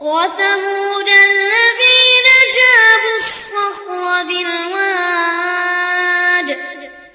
وثمود